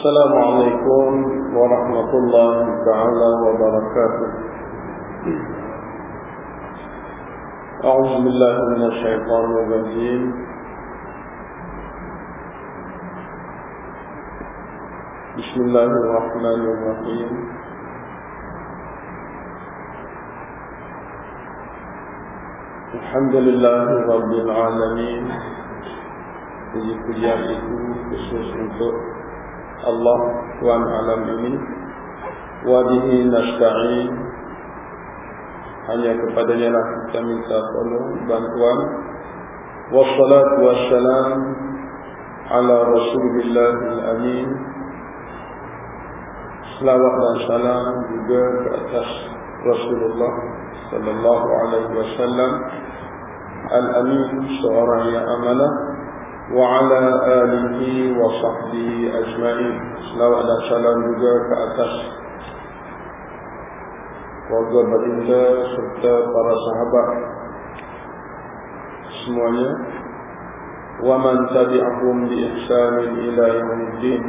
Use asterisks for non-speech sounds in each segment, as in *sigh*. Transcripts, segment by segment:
السلام عليكم ورحمة الله تعالى وبركاته. أعوذ بالله من الشيطان الرجيم. بسم الله الرحمن الرحيم. الحمد لله رب العالمين. Puji pujian itu khusus untuk Allah Tuhan alam ini. Wadihi nasta'in. Hanya kepadanya lah kita minta tolong bantuan. Wassalatu wassalam Ala Rasulullah al-Amin. Selawat dan salam juga ke atas Rasulullah Sallallahu alaihi wasallam. Al-Amin seorang yang amanah وعلى آله وصحبه أجمعين selawat dan salam juga ke atas keluarga baginda serta para sahabat semuanya wa man tabi'ahum bi ihsan ila yaumiddin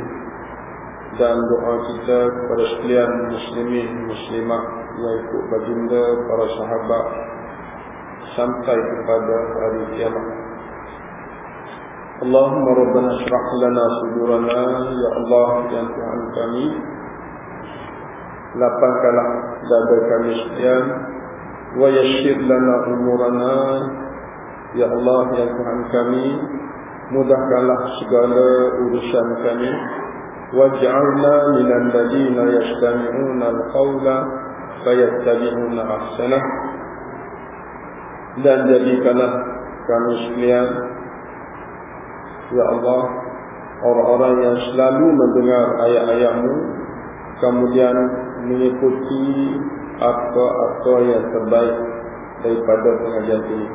dan doa kita kepada sekalian muslimin muslimat yang ikut baginda para sahabat sampai kepada hari kiamat اللهم ربنا اشرح لنا صدورنا ya Allah yang Tuhan kami lapangkanlah dada kami sekalian wa yassir lana umurana ya Allah yang Tuhan kami mudahkanlah segala urusan kami waj'alna minal ladina yastami'una al-qawla fayattabi'una ahsanah dan jadikanlah kami sekalian Ya Allah Orang-orang yang selalu mendengar ayat-ayatmu Kemudian mengikuti apa-apa yang terbaik daripada pengajian ini.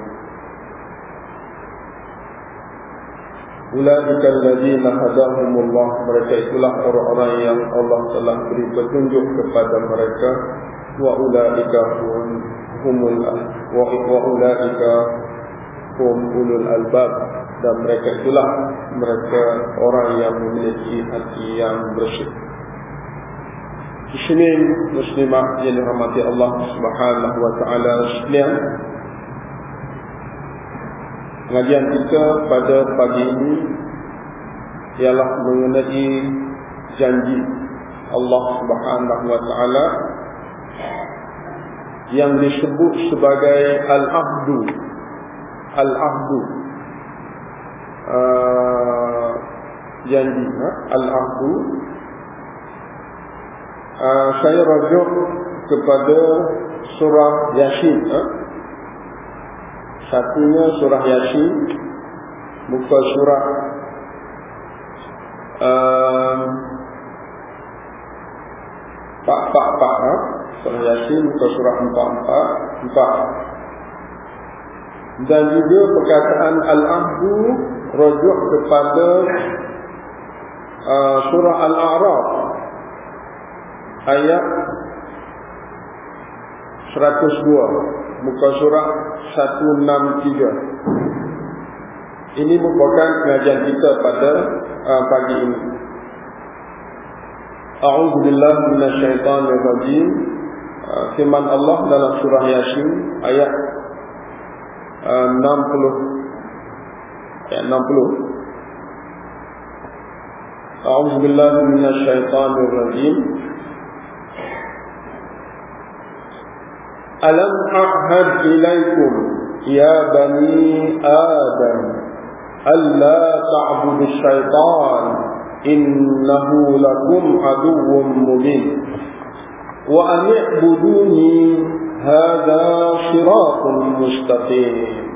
Ulaika alladzina hadahumullah mereka itulah orang-orang yang Allah telah beri petunjuk kepada mereka. Wa ulaika hum humul wa ulaika hum ulul albab dan mereka itulah mereka orang yang memiliki hati yang bersih. Muslimin muslimah yang dirahmati Allah Subhanahu wa taala sekalian. Pengajian kita pada pagi ini ialah mengenai janji Allah Subhanahu wa taala yang disebut sebagai al-ahdu al-ahdu janji ha? al-ahdu saya rujuk kepada surah yasin ha? satunya surah yasin muka surah uh, pak pak pak ha? surah yasin muka surah empat empat empat dan juga perkataan al-ahdu rujuk kepada uh, surah Al-A'raf ayat 102 muka surah 163 ini merupakan pengajian kita pada uh, pagi ini. A'udzu billahi minasyaitonir rajim uh, firman Allah dalam surah Yasin ayat uh, 60 ayat 60 أعوذ بالله من الشيطان الرجيم. ألم أعهد إليكم يا بني آدم ألا تعبدوا الشيطان إنه لكم عدو مبين وأن اعبدوني هذا صراط مستقيم.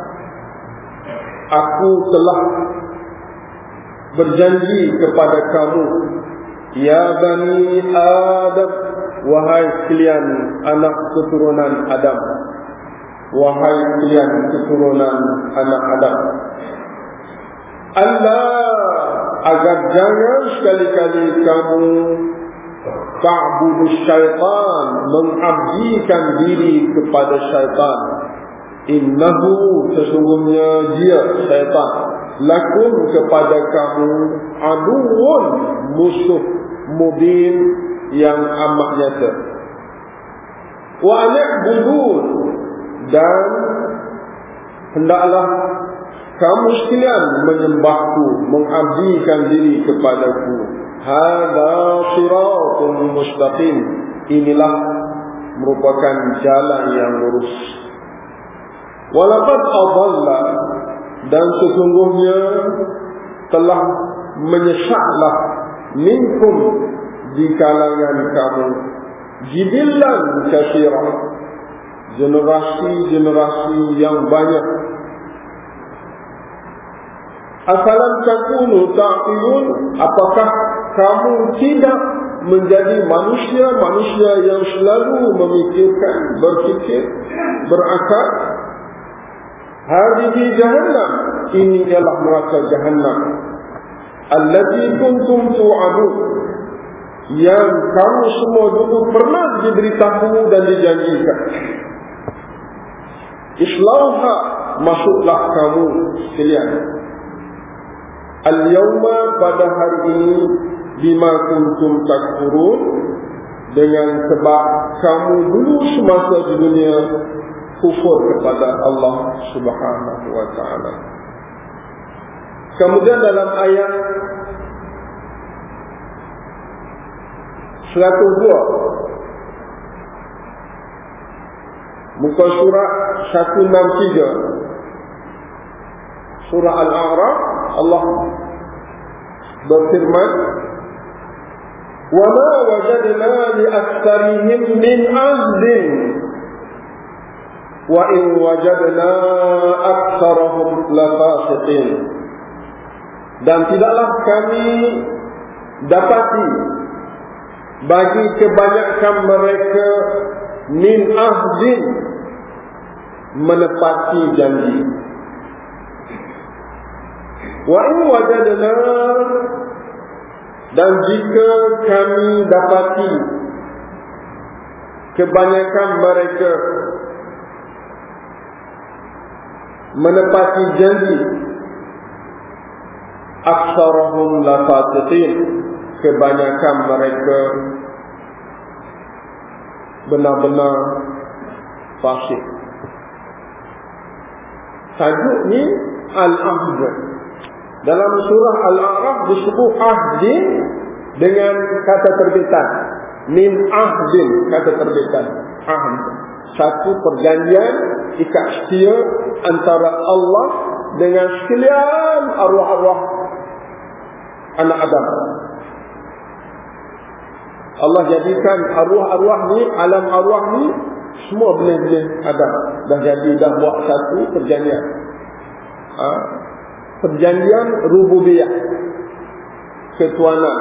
aku telah berjanji kepada kamu Ya Bani Adam Wahai sekalian anak keturunan Adam Wahai sekalian keturunan anak Adam Allah agar jangan sekali-kali kamu ta'budu syaitan mengabdikan diri kepada syaitan innahu sesungguhnya dia syaitan. Lakum kepada kamu aduun musuh mubin yang amat nyata. Wa an'budun. Dan hendaklah kamu sekalian menyembahku mengabdikan diri kepadaku. Hadza siratun mustaqim. Inilah merupakan jalan yang lurus walaqad adalla dan sesungguhnya telah menyesatlah minkum di kalangan kamu. Jibillan kathira generasi-generasi yang banyak. Asalam takunu ta'qilun apakah kamu tidak menjadi manusia-manusia yang selalu memikirkan berfikir berakal Hadihi jahannam Ini ialah neraka jahannam. Allati kuntum tu'adun Yang kamu semua dulu pernah diberitahu dan dijanjikan. Islauha Masuklah kamu sekalian. Al-yawma pada hari ini Bima kuntum takfurun Dengan sebab kamu dulu semasa di dunia kufur kepada Allah Subhanahu wa taala. Kemudian dalam ayat 102 muka surat 163 surah Al-A'raf Allah berfirman wa ma wajadna li aktharihim in wajadna aktsarahum lafasiqin dan tidaklah kami dapati bagi kebanyakan mereka min ahdin menepati janji. Wa in wajadna dan jika kami dapati kebanyakan mereka menepati janji. Aksarahum lafatiqin kebanyakan mereka benar-benar fasik. Tajuk ni al-ahd. Dalam surah al-a'raf disebut ahdin dengan kata terbitan. Min ahdin kata terbitan. Ahd. Satu perjanjian ikat setia antara Allah dengan sekalian arwah-arwah anak Adam. Allah jadikan arwah-arwah ni, alam arwah ni semua benih-benih Adam dah jadi dah buat satu perjanjian. Ha? Perjanjian rububiyah ketuanan.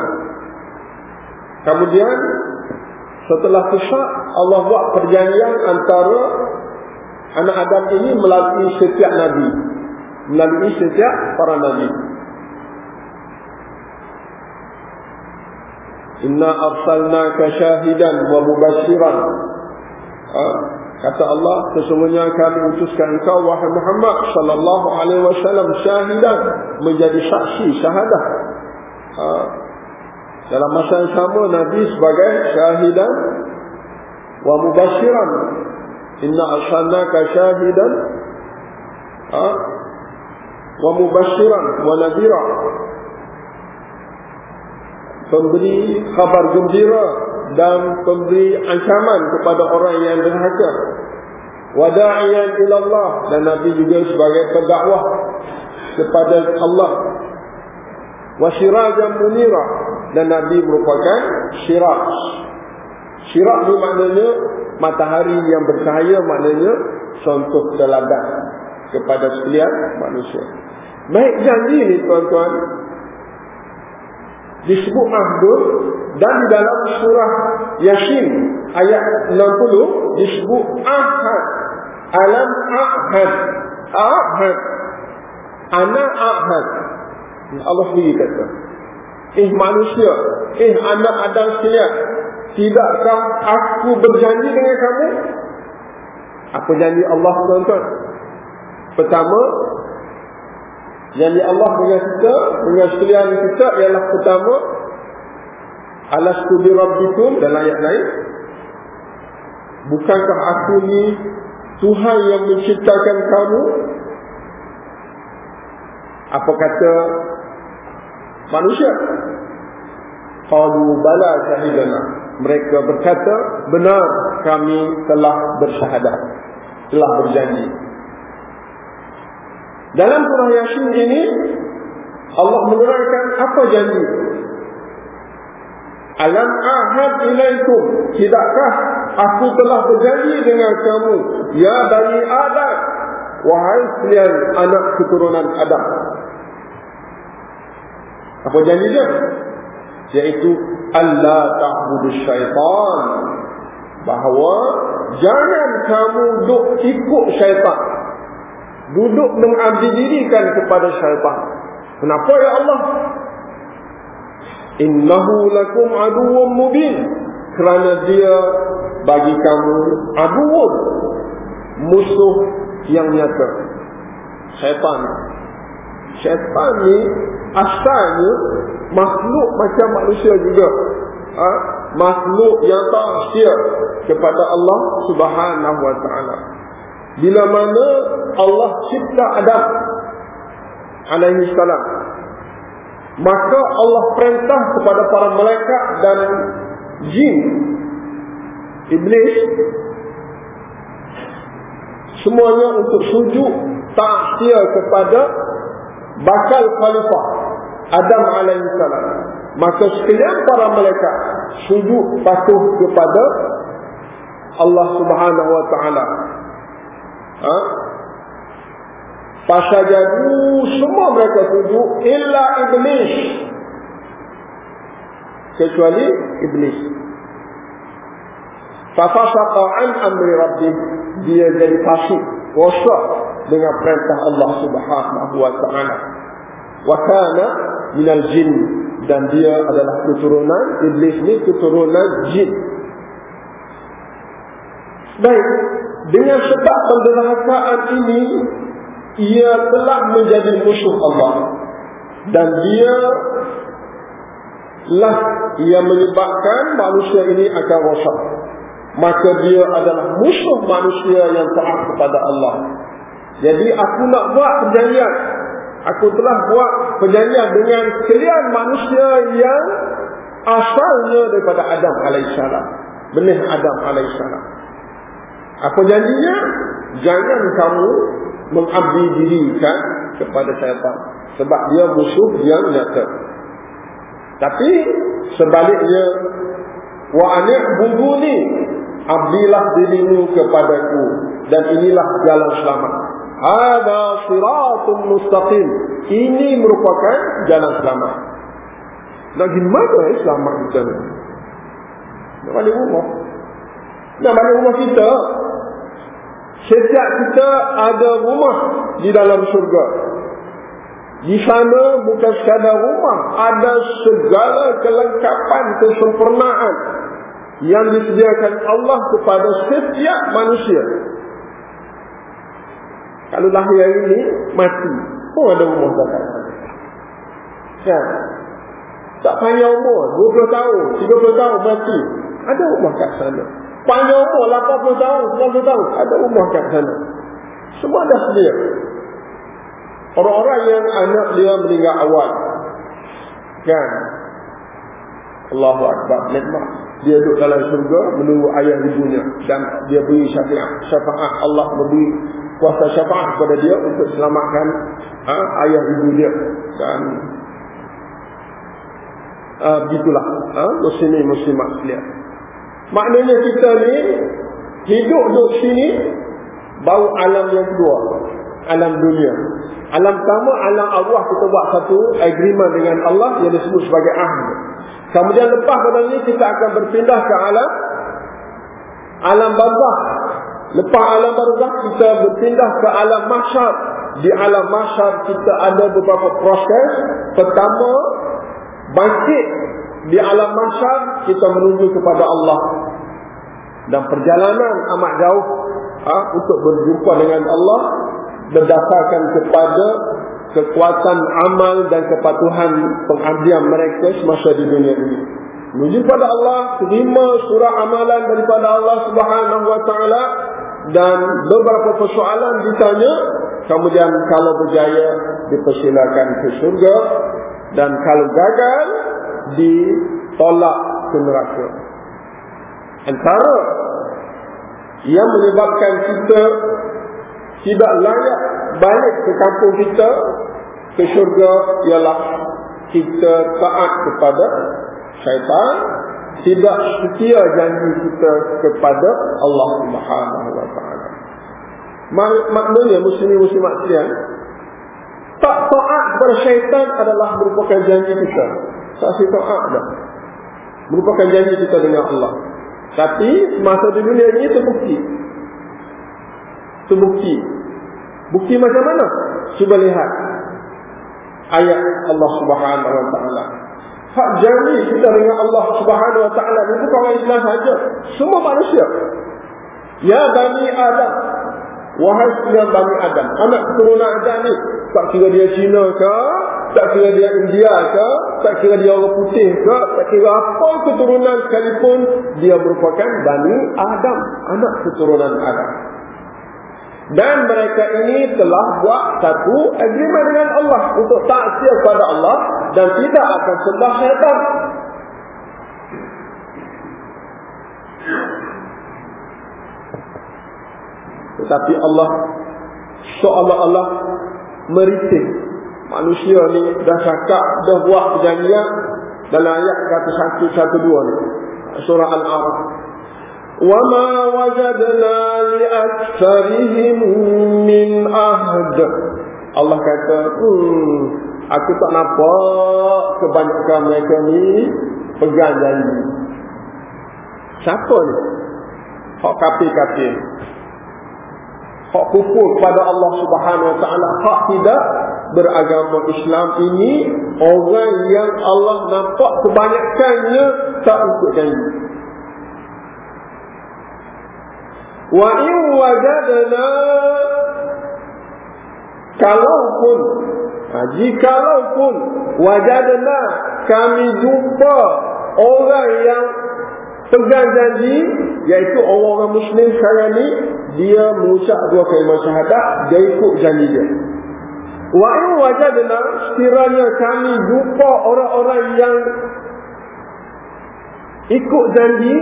Kemudian setelah kisah Allah buat perjanjian antara anak Adam ini melalui setiap Nabi. Melalui setiap para Nabi. Inna arsalnaka syahidan wa mubashiran. Ha? Kata Allah, sesungguhnya kami utuskan engkau wahai Muhammad sallallahu alaihi wasallam syahidan menjadi saksi syahadah. Ha? Dalam masa yang sama Nabi sebagai syahidan wa mubashiran Inna arsalnaka syahidan ha? wa mubashiran wa nadhira. Pemberi khabar gembira dan pemberi ancaman kepada orang yang derhaka wa da'iyan ila Allah. Dan Nabi juga sebagai pendakwah kepada Allah. Wa sirajan munira. Dan Nabi merupakan siraj siraj ni maknanya matahari yang bercahaya maknanya contoh teladan kepada sekalian manusia. Baik janji ni tuan-tuan. disebut ahdun dan di dalam surah Yasin ayat 60 disebut ahad. Alam ahad. Ahad. Ana ahad. Allah sendiri kata. Eh manusia. Eh anak Adam sekalian tidakkah aku berjanji dengan kamu? Apa janji Allah tuan-tuan. Pertama Janji Allah dengan kita, dengan sekalian kita ialah pertama Alastu bi rabbikum dalam ayat lain Bukankah aku ni Tuhan yang menciptakan kamu? Apa kata manusia? Qalu bala syahidana Mereka berkata benar kami telah bersyahadat Telah berjanji dalam surah Yasin ini Allah menerangkan apa janji. Alam ahad ilaikum tidakkah aku telah berjanji dengan kamu ya bani Adam wahai sekalian anak keturunan Adam. Apa janji dia? Yaitu Allah ta'budu syaitan bahawa jangan kamu duk ikut syaitan duduk mengabdi dirikan kepada syaitan. Kenapa ya Allah? Innahu lakum aduwwum mubin. Kerana dia bagi kamu aduwwum musuh yang nyata. Syaitan. Syaitan ni asalnya makhluk macam manusia juga. Ha? Makhluk yang tak setia kepada Allah Subhanahu wa taala. Bila mana Allah cipta Adam alaihi salam maka Allah perintah kepada para malaikat dan jin iblis semuanya untuk sujud taksir kepada bakal khalifah Adam alaihi salam maka sekalian para malaikat sujud patuh kepada Allah Subhanahu wa taala ha? Fasajadu semua mereka tuju illa iblis. Kecuali iblis. Fafasaqa an amri rabbih. Dia jadi fasik, rosak dengan perintah Allah Subhanahu wa taala. Wa kana minal jin dan dia adalah keturunan iblis ni keturunan jin. Baik, dengan sebab penderakaan ini ia telah menjadi musuh Allah dan dia lah ia menyebabkan manusia ini akan rosak maka dia adalah musuh manusia yang taat kepada Allah jadi aku nak buat perjanjian. Aku telah buat perjanjian dengan sekalian manusia yang asalnya daripada Adam alaihissalam benih Adam alaihissalam apa janjinya? Jangan kamu mengabdi dirikan kepada syaitan. Sebab dia musuh yang nyata. Tapi sebaliknya wa anik bubuni abdilah dirimu kepadaku. Dan inilah jalan selamat ada siratun mustaqim ini merupakan jalan selamat lagi mana selamat kita ni nak balik rumah nak balik rumah kita Setiap kita ada rumah di dalam surga. Di sana bukan sekadar rumah, ada segala kelengkapan kesempurnaan yang disediakan Allah kepada setiap manusia. Kalau lahir ini, mati. Pun ada rumah sana. Kan? Tak panjang umur, 20 tahun, 30 tahun mati. Ada rumah kat sana. Panjang umur 80 tahun, 90 tahun. Ada rumah kat sana. Semua dah sedia. Orang-orang yang anak dia meninggal awal. Kan? Allahu Akbar. Nikmat. Dia duduk dalam surga menunggu ayah ibunya. Dan dia beri syafaat. Syafaat Allah memberi kuasa syafaat kepada dia untuk selamatkan ha, ayah ibu dia. Dan uh, begitulah. Ha, muslimin muslimat sekalian. Maknanya kita ni hidup duduk sini bau alam yang kedua. alam dunia. Alam pertama, alam arwah kita buat satu agreement dengan Allah yang disebut sebagai ahd. Kemudian lepas pada ini kita akan berpindah ke alam alam barzah. Lepas alam barzah kita berpindah ke alam mahsyar. Di alam mahsyar kita ada beberapa proses. Pertama, bangkit di alam mahsyar kita menuju kepada Allah. Dan perjalanan amat jauh ha, untuk berjumpa dengan Allah berdasarkan kepada kekuatan amal dan kepatuhan pengabdian mereka semasa di dunia ini. Menuju pada Allah, terima surah amalan daripada Allah Subhanahu Wa Taala dan beberapa persoalan ditanya, kemudian kalau berjaya dipersilakan ke surga dan kalau gagal ditolak ke neraka. Antara yang menyebabkan kita tidak layak balik ke kampung kita ke syurga ialah kita taat kepada syaitan tidak setia janji kita kepada Allah Subhanahu wa taala. Maknanya muslim muslimat sekalian tak taat kepada syaitan adalah merupakan janji kita. Saksi taat dah. Merupakan janji kita dengan Allah. Tapi masa di dunia ini terbukti. Terbukti. Bukti macam mana? Cuba lihat ayat Allah Subhanahu wa taala. Hak janji kita dengan Allah Subhanahu wa taala ini bukan orang Islam saja, semua manusia. Ya Bani Adam. Wahai sekalian Bani Adam, anak keturunan Adam ni, tak kira dia Cina ke, tak kira dia India ke, tak kira dia orang putih ke, tak kira apa keturunan sekalipun, dia merupakan Bani Adam, anak keturunan Adam. Dan mereka ini telah buat satu agreement dengan Allah untuk taksir kepada Allah dan tidak akan sembah syaitan. Tetapi Allah seolah-olah meritih manusia ni dah cakap dah buat perjanjian dalam ayat kata satu satu dua ni. Surah Al-A'raf وما وجدنا لأكثرهم من أهد Allah kata hmm, aku tak nampak kebanyakan mereka ni pegang janji siapa ni hak kafir-kafir hak kufur kepada Allah subhanahu wa ta'ala hak tidak beragama Islam ini orang yang Allah nampak kebanyakannya tak ikut janji Wa in wajadna kalaupun ha, jikalaupun wajadna kami jumpa orang yang pegang janji iaitu orang-orang muslim sekarang ni dia mengucap dua kalimah syahadat dia ikut janji dia. Wa in wajadna sekiranya kami jumpa orang-orang yang ikut janji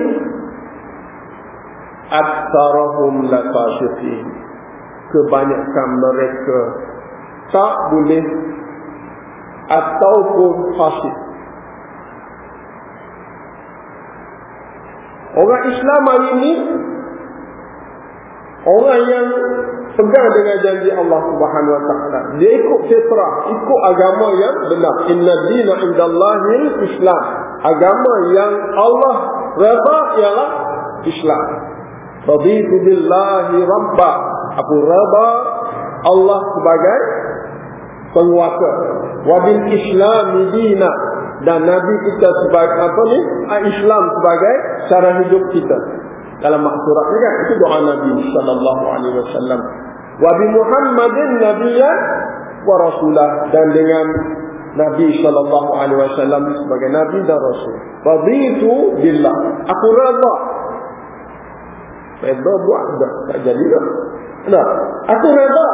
Aksarahum lafasiqin Kebanyakan mereka Tak boleh Ataupun fasik Orang Islam hari ini Orang yang pegang dengan janji Allah Subhanahu Wa Taala, dia ikut fitrah, ikut agama yang benar. Inna dina indallahi Islam. Agama yang Allah redha ialah Islam. Raditu billahi rabba. Aku raba Allah sebagai penguasa. Wabil Islam dina. Dan Nabi kita sebagai apa ni? Islam sebagai cara hidup kita. Dalam maksurat ni kan? Itu doa Nabi sallallahu alaihi wasallam. Wabi Muhammadin nabiyyan wa rasulah. Dan dengan Nabi wasallam sebagai nabi dan rasul. Raditu billah. Aku raba Reda buat dah tak jadi dah. Nah, aku reda.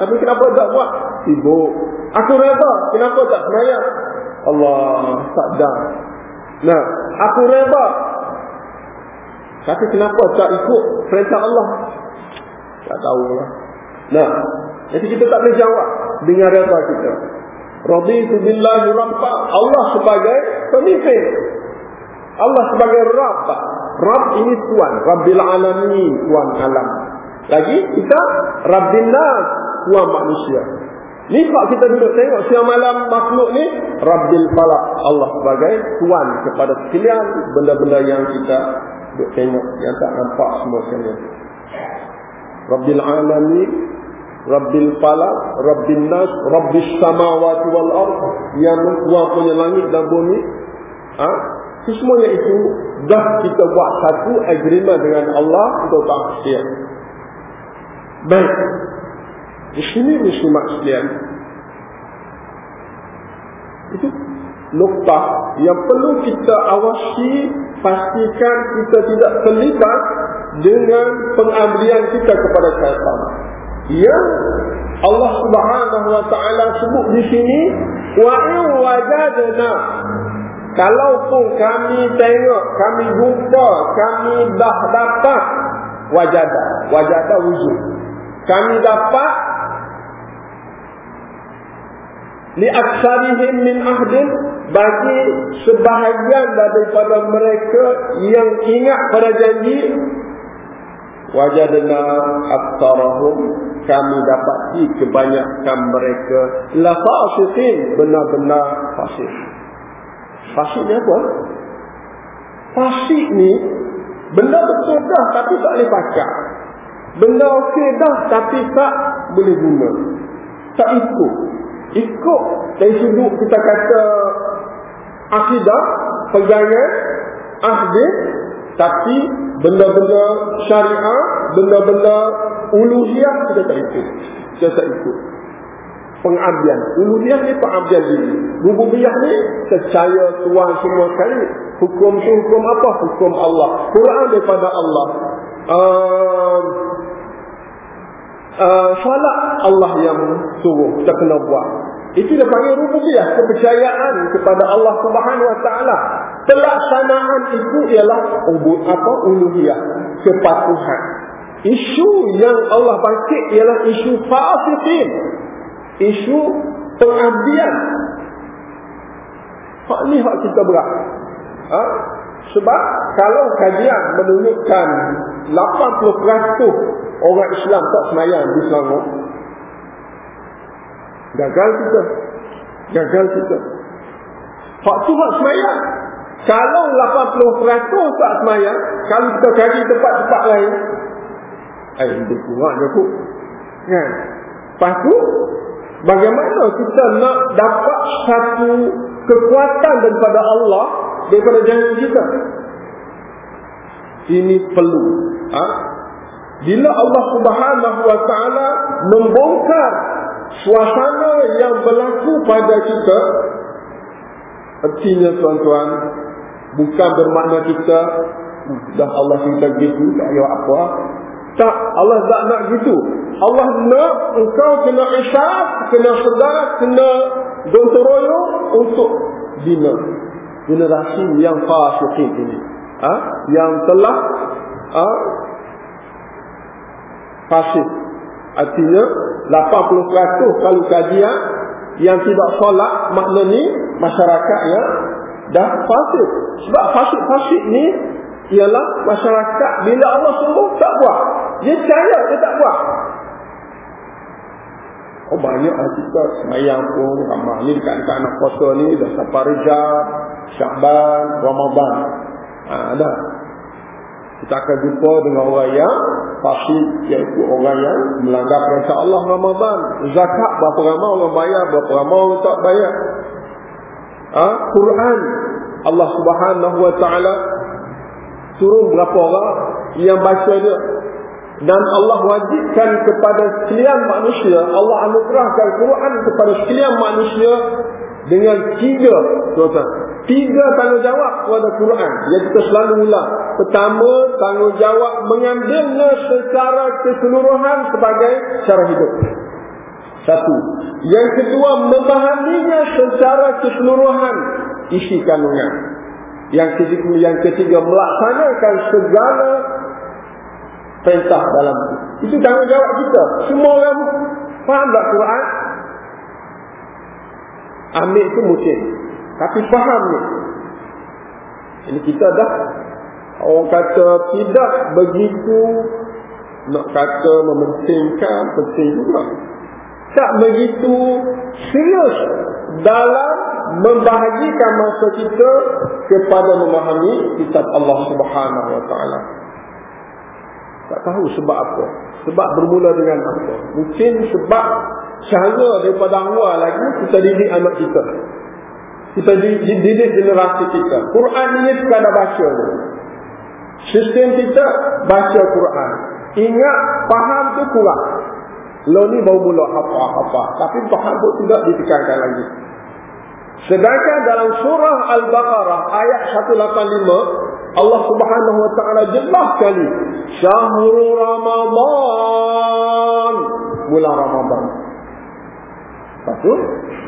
Tapi kenapa tak buat? Sibuk. Aku reda. Kenapa tak semayang? Allah tak dah. Nah, aku reda. Tapi kenapa tak ikut perintah Allah? Tak tahu lah. Nah, jadi kita tak boleh jawab dengan reda kita. Raditu billahi rabba. Allah sebagai pemimpin. Allah sebagai Rabb. Rabb ini Tuhan. Rabbil alamin. Tuhan alam. Lagi kita Rabbil nas. Tuhan manusia Ni kalau kita duduk tengok siang malam makhluk ni Rabbil Falak Allah sebagai Tuhan kepada sekalian benda-benda yang kita duduk tengok yang tak nampak semua sekalian Rabbil Alami Rabbil Falak Rabbil Nas Rabbil Samawati Wal Ard yang Tuhan punya langit dan bumi ha? Semuanya itu dah kita buat satu agreement dengan Allah untuk tak sekalian baik di sini muslimat sekalian. Itu noktah yang perlu kita awasi pastikan kita tidak terlibat dengan pengambilan kita kepada syaitan. Yang Allah Subhanahu wa taala sebut di sini wa in wajadna kalau pun kami tengok, kami jumpa, kami dah dapat wajadah, wajadah wujud. Kami dapat li aksarihim min ahdin bagi sebahagian daripada mereka yang ingat pada janji wajadna aktsarahum kami dapati kebanyakan mereka la fasiqin benar-benar fasik fasik ni apa? Fasik ni benda betul dah tapi tak boleh pakai. Benda okey dah tapi tak boleh guna. Tak ikut. Ikut dari sudut kita kata akidah pegangan ahdi tapi benda-benda syariah benda-benda uluhiyah kita tak ikut. Kita tak ikut pengabdian. Uluhiyah ni pengabdian diri. Rububiyah ni percaya tuan semua sekali. Hukum tu hukum apa? Hukum Allah. Quran daripada Allah. Uh, uh, salat Allah yang suruh kita kena buat. Itu dia panggil rububiyah kepercayaan kepada Allah Subhanahu wa taala. Pelaksanaan itu ialah ubud apa? Uluhiyah kepatuhan. Isu yang Allah bangkit ialah isu fasiqin isu pengabdian. Hak ni hak kita berat. Ha? sebab kalau kajian menunjukkan 80% orang Islam tak semayang di Selangor gagal kita. Gagal kita. Hak tu hak semayang. Kalau 80% tak semayang kalau kita cari tempat-tempat lain eh lebih kurang je tu kan? Lepas tu bagaimana kita nak dapat satu kekuatan daripada Allah daripada janji kita? Ini perlu. Ha? bila Allah subhanahu wa ta'ala membongkar suasana yang berlaku pada kita artinya tuan-tuan bukan bermakna kita dah Allah cerita gitu tak payah apa tak Allah tak nak gitu. Allah nak engkau kena isyaf kena sedar kena gontoroyo untuk bina. Generasi yang fasikin ini. Ha? yang telah ha? fasik. Artinya 80% kalau kajian yang tidak solat maknanya masyarakat yang dah fasik. Sebab fasik-fasik ni ialah masyarakat bila Allah suruh tak buat dia percaya dia tak buat oh banyak kita semayang pun ramah ni dekat-dekat anak puasa ni dah sampai Rejab Syakban Ramadan ha, dah kita akan jumpa dengan orang yang fasik iaitu orang yang melanggar perintah Allah Ramadan. Zakat berapa ramai orang bayar, berapa ramai orang tak bayar. Ha? Quran Allah Subhanahu wa taala turun berapa orang yang baca dia. Dan Allah wajibkan kepada sekalian manusia, Allah anugerahkan Quran kepada sekalian manusia dengan tiga tuan-tuan. Tiga tanggungjawab kepada Quran yang kita selalu ulang. Pertama tanggungjawab mengambilnya secara keseluruhan sebagai cara hidup. Satu. Yang kedua memahaminya secara keseluruhan isi kandungan. Yang ketiga, yang ketiga melaksanakan segala perintah dalam itu. Tanggungjawab kita. Semua orang faham tak Quran? Ambil itu mungkin tapi faham ni. Ini kita dah orang kata tidak begitu nak kata mementingkan penting juga. Tak begitu serius dalam membahagikan masa kita kepada memahami kitab Allah Subhanahu Wa Taala. Tak tahu sebab apa. Sebab bermula dengan apa. Mungkin sebab cara daripada awal lagi kita didik anak kita. Kita didik generasi kita. Quran ini sekadar baca. Sistem kita baca Quran. Ingat faham tu kurang. Lo ni baru mula apa-apa. Tapi faham pun tidak ditekankan lagi. Sedangkan dalam surah Al-Baqarah ayat 185 Allah Subhanahu wa taala jelas sekali Syahrul Ramadan bulan Ramadan. Betul?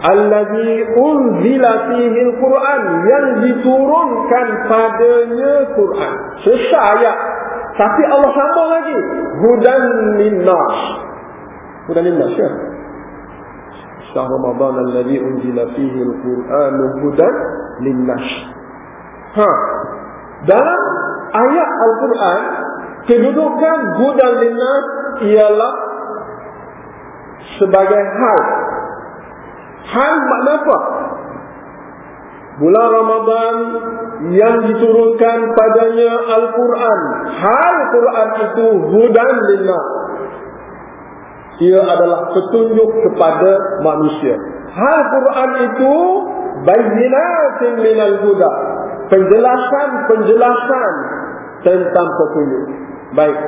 Allazi unzila fihi al-Quran yang diturunkan padanya Quran. Selesai ayat. Tapi Allah sambung lagi. Hudan linnas. Hudan linnas ya. Syahr Ramadan alladhi unzila fihi al-Quran hudan linnas. Ha. Dalam ayat Al-Quran kedudukan hudan linnas ialah sebagai hal. Hal makna apa? Bulan Ramadan yang diturunkan padanya Al-Quran. Hal Quran itu hudan linnas ia adalah petunjuk kepada manusia. Hal Quran itu bayyinatin minal huda. Penjelasan-penjelasan tentang petunjuk. Baik.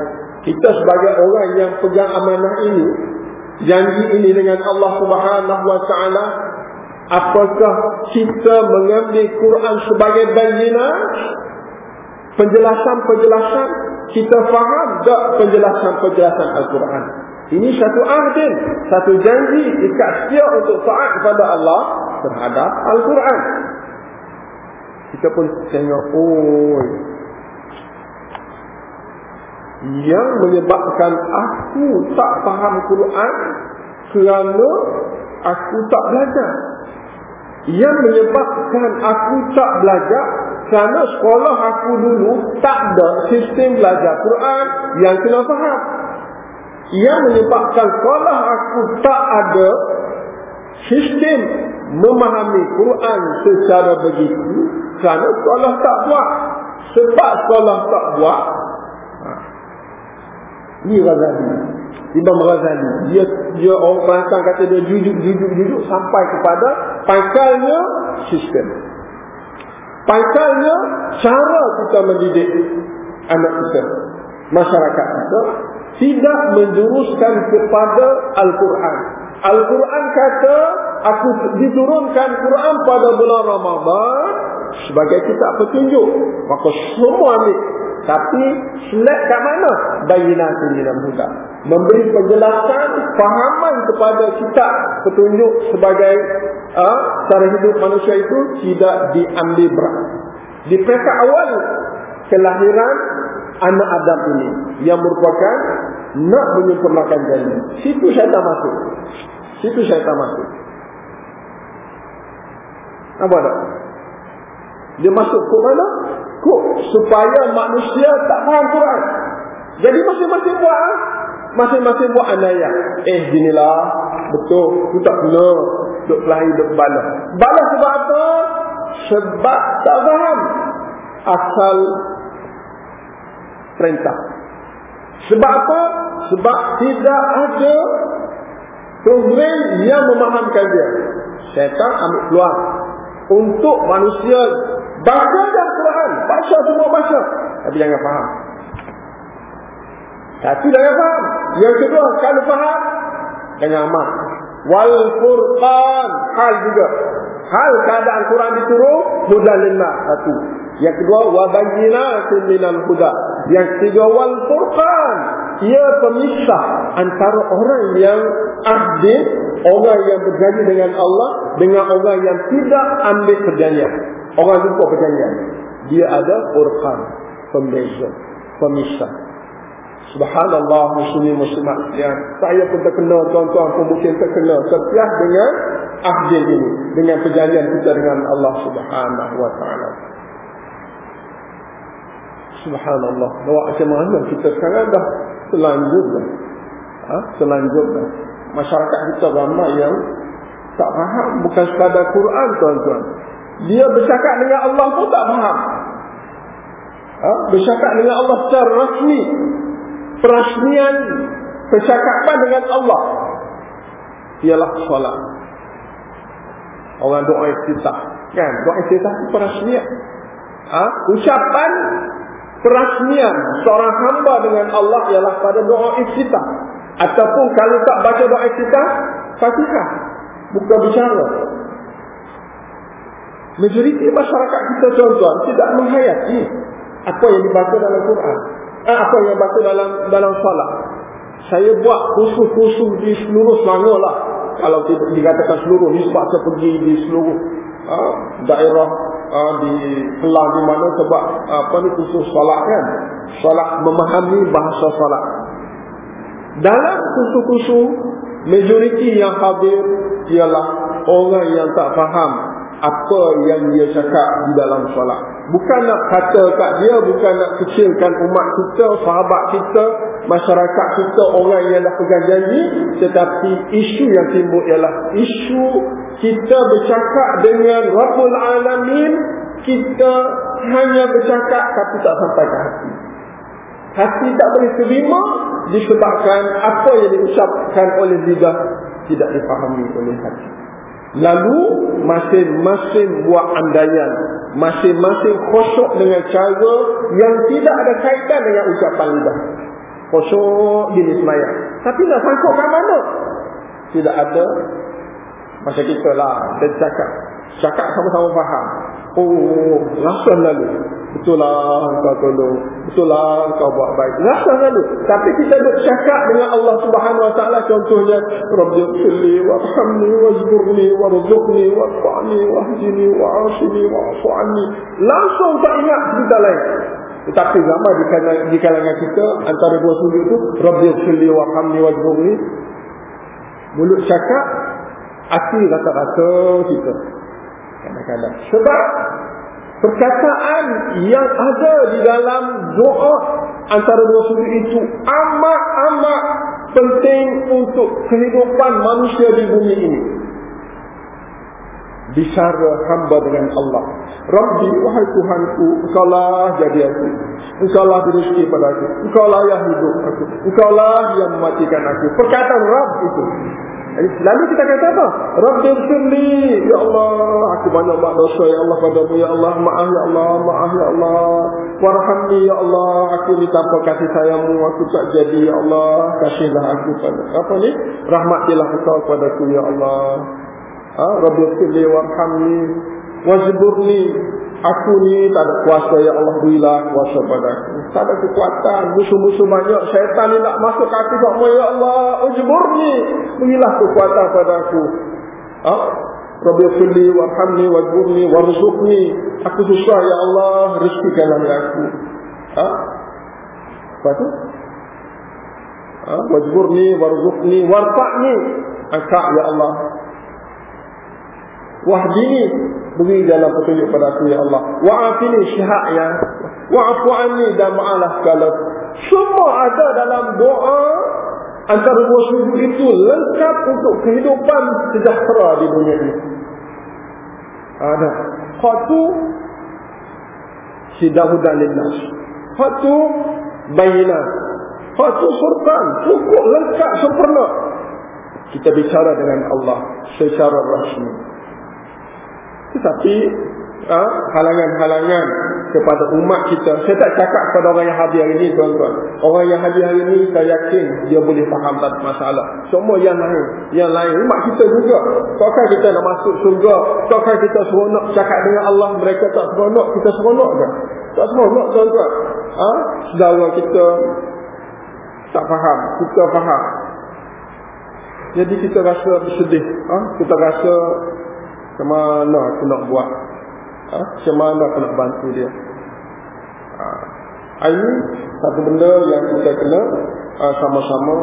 Kita sebagai orang yang pegang amanah ini, janji ini dengan Allah Subhanahu wa taala, apakah kita mengambil Quran sebagai bayyinat? Penjelasan-penjelasan kita faham tak penjelasan-penjelasan Al-Quran? Ini satu ahdin, satu janji ikat setia untuk taat kepada Allah terhadap Al-Quran. Kita pun tengok, oh, yang menyebabkan aku tak faham Quran kerana aku tak belajar. Yang menyebabkan aku tak belajar kerana sekolah aku dulu tak ada sistem belajar Quran yang kena faham yang menyebabkan sekolah aku tak ada sistem memahami Quran secara begitu kerana sekolah tak buat sebab sekolah tak buat ha. ni Ghazali Imam Ghazali dia dia orang perancang kata dia jujuk jujuk jujuk sampai kepada pangkalnya sistem pangkalnya cara kita mendidik anak kita masyarakat kita tidak menjuruskan kepada Al-Quran. Al-Quran kata, aku diturunkan Quran pada bulan Ramadhan sebagai kitab petunjuk. Maka semua ambil. Tapi selek kat mana? Bayinati dalam muda. Memberi penjelasan, fahaman kepada kitab petunjuk sebagai uh, cara hidup manusia itu tidak diambil berat. Di peringkat awal kelahiran anak Adam ini yang merupakan nak menyempurnakan janji. Situ syaitan masuk. Situ syaitan masuk. Apa tak? Dia masuk ke mana? Kok supaya manusia tak faham Quran. Jadi masing-masing buat. Masing-masing buat anaya. Eh ginilah. Betul. Aku tak kena. Duk lahir, duk balas. Balas sebab apa? Sebab tak faham. Asal perintah. Sebab apa? Sebab tidak ada program yang memahamkan dia. Syaitan ambil peluang untuk manusia baca dan Quran. Baca semua baca. Tapi jangan faham. Satu jangan faham. Yang kedua, kalau faham, jangan amat. Wal Quran. Hal juga. Hal keadaan Quran diturun, mudah lillah. Satu. Yang kedua, wabayinatin minal huda. Yang ketiga wal furqan. Ia pemisah antara orang yang ahdin, orang yang berjanji dengan Allah dengan orang yang tidak ambil perjanjian. Orang jumpa perjanjian. Dia ada furqan, pembeza, pemisah. Subhanallah muslimin muslimat sekalian. Saya pun terkena tuan-tuan pun mungkin terkena setiap dengan ahdin ini, dengan perjanjian kita dengan Allah Subhanahu wa taala. Subhanallah. Bawa macam mana kita sekarang dah selanjut dah. Ha? Selanjut dah. masyarakat kita ramai yang tak faham bukan sekadar Quran tuan-tuan dia bercakap dengan Allah pun tak faham ha? bercakap dengan Allah secara rasmi perasmian percakapan dengan Allah ialah solat orang doa iftitah kan doa iftitah itu perasmian ha? ucapan perasmian seorang hamba dengan Allah ialah pada doa iftitah ataupun kalau tak baca doa iftitah fatihah bukan bicara. Majoriti masyarakat kita tuan-tuan tidak menghayati apa yang dibaca dalam Quran. Eh, apa yang dibaca dalam dalam salat saya buat khusus-khusus di seluruh Selangor lah. Kalau dikatakan seluruh ni sebab saya pergi di seluruh uh, daerah uh, di Kelang di mana sebab uh, apa ni khusus salat kan salat memahami bahasa salat dalam khusus-khusus majoriti yang hadir ialah orang yang tak faham apa yang dia cakap di dalam solat. Bukan nak kata kat dia, bukan nak kecilkan umat kita, sahabat kita, masyarakat kita, orang yang dah pegang janji. Tetapi isu yang timbul ialah isu kita bercakap dengan Rabbul Alamin, kita hanya bercakap tapi tak sampai ke hati. Hati tak boleh terima disebabkan apa yang diucapkan oleh lidah tidak dipahami oleh hati. Lalu masing-masing buat andaian, masing-masing khusyuk dengan cara yang tidak ada kaitan dengan ucapan lidah. Khusyuk jenis maya. Tapi nak sangkutkan mana? Tidak ada. Macam kita lah, dia cakap. Cakap sama-sama faham. Oh, rasa lalu. Betul lah kau tolong. Betul lah kau buat baik. Rasa lalu. Tapi kita duk cakap dengan Allah subhanahu wa ta'ala. Contohnya. Rabbi fili wa hamni wa zburni wa rizukni wa fa'ni wa wa asini wa. Langsung tak ingat cerita lain. Tetapi zaman di kalangan, di kalangan kita. Antara dua sudut itu. Rabbi fili wa hamni wa zburni. Mulut cakap. Hati rata-rata kita. Kadang-kadang. Sebab perkataan yang ada di dalam doa antara dua sudut itu amat-amat penting untuk kehidupan manusia di bumi ini. Bicara hamba dengan Allah. Rabbi, wahai Tuhanku, engkaulah jadi aku. Engkaulah berizki pada aku. Engkaulah yang hidup aku. Engkaulah yang mematikan aku. Perkataan Rabb itu. Lalu kita kata apa? Rabbil firli. Ya Allah, aku banyak buat dosa ya Allah padamu ya Allah. Maaf ya Allah, maaf ya Allah. Warhamni ya Allah, aku ni tanpa kasih sayangmu aku tak jadi ya Allah. Kasihlah aku pada apa ni? Rahmatilah engkau padaku ya Allah. Ha? Rabbil firli warhamni wajburni Aku ni tak ada kuasa ya Allah berilah kuasa pada aku. Tak ada kekuatan. Musuh-musuh banyak. Syaitan ni nak masuk kaki kamu ya Allah. Ujbur ni. Berilah kekuatan pada aku. Ha? Rabbi fili warhamni wajburni warzukni. Aku susah ya Allah. Rizkikanlah ya aku. Ha? Apa tu? Ha? Wajburni warzukni warfa'ni. Angkat ya Allah. Wahdini beri dalam petunjuk pada aku ya Allah. Wa'afini syihak ya. Wa'afu anni dan ma'alah segala. Semua ada dalam doa antara dua sudut itu lengkap untuk kehidupan sejahtera di dunia ini. Ada. Khatu sidahudan linnas. Khatu bayina. Khatu sultan. Cukup lengkap sempurna. Kita bicara dengan Allah secara rasmi. Tetapi ha, halangan-halangan kepada umat kita. Saya tak cakap kepada orang yang hadir hari ini tuan-tuan. Orang yang hadir hari ini saya yakin dia boleh faham tak masalah. Semua yang lain. Yang lain. Umat kita juga. Takkan kita nak masuk surga. Takkan kita seronok cakap dengan Allah. Mereka tak seronok. Kita seronok ke? Tak seronok tuan-tuan. Ha? Saudara kita tak faham. Kita faham. Jadi kita rasa bersedih. Ha? Kita rasa macam mana aku nak buat ha? Macam mana aku nak bantu dia ha. Ini satu benda yang kita kena ha, Sama-sama